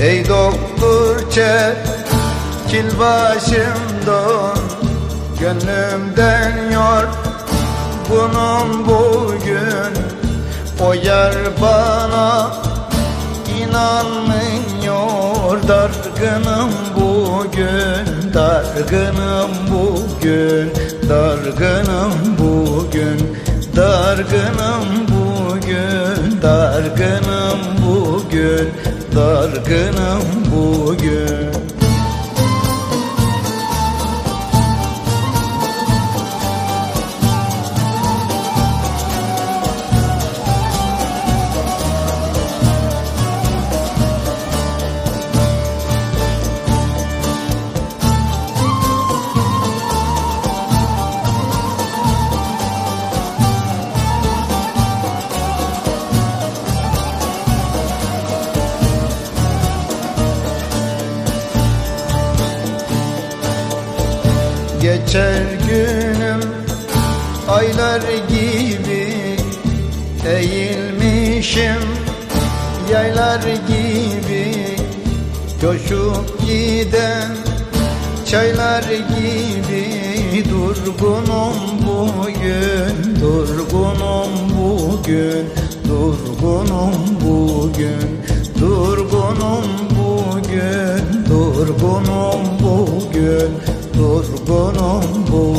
Ey doktor çekil başımdan Gönlümden yor. Bunun bugün O yer bana inanmıyor. Dargınım bugün, dargınım bugün Dargınım bugün, dargınım bugün Dargınım bugün, dargınım bugün dargınım bugün. Geçer günüm. Aylar gibi Eğilmişim. Yaylar gibi Coşup giden çaylar gibi Durgunum bugün, durgunum bugün Durgunum bugün, durgunum bugün Durgunum bugün, durgunum bugün Durgunum bu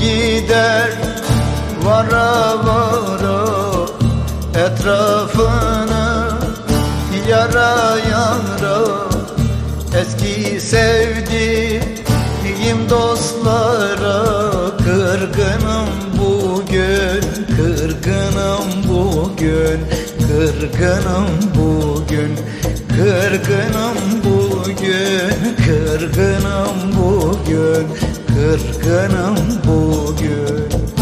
gider. Vara vara Etrafını yara yara Eski sevdiğim dostlara Kırgınım bugün, kırgınım bugün Kırgınım bugün, kırgınım bugün Kırgınım bugün, kırgınım bugün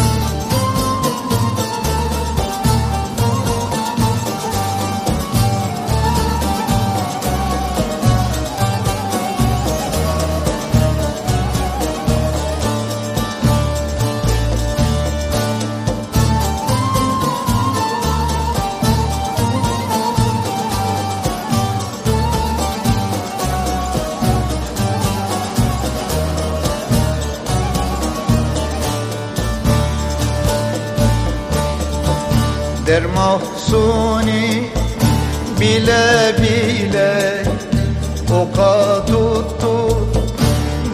Der mahsuni bile bile Oka tuttu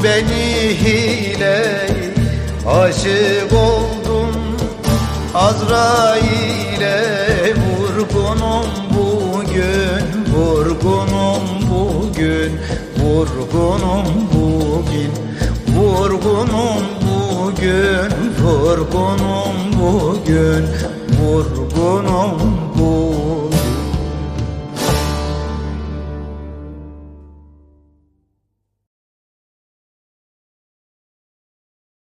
beni hile Aşık oldum Azrail'e Vurgunum bugün Vurgunum bugün Vurgunum bugün Vurgunum bugün Vurgunum bugün Vurgunum